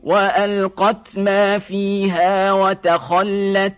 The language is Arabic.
وألقت ما فيها وتخلت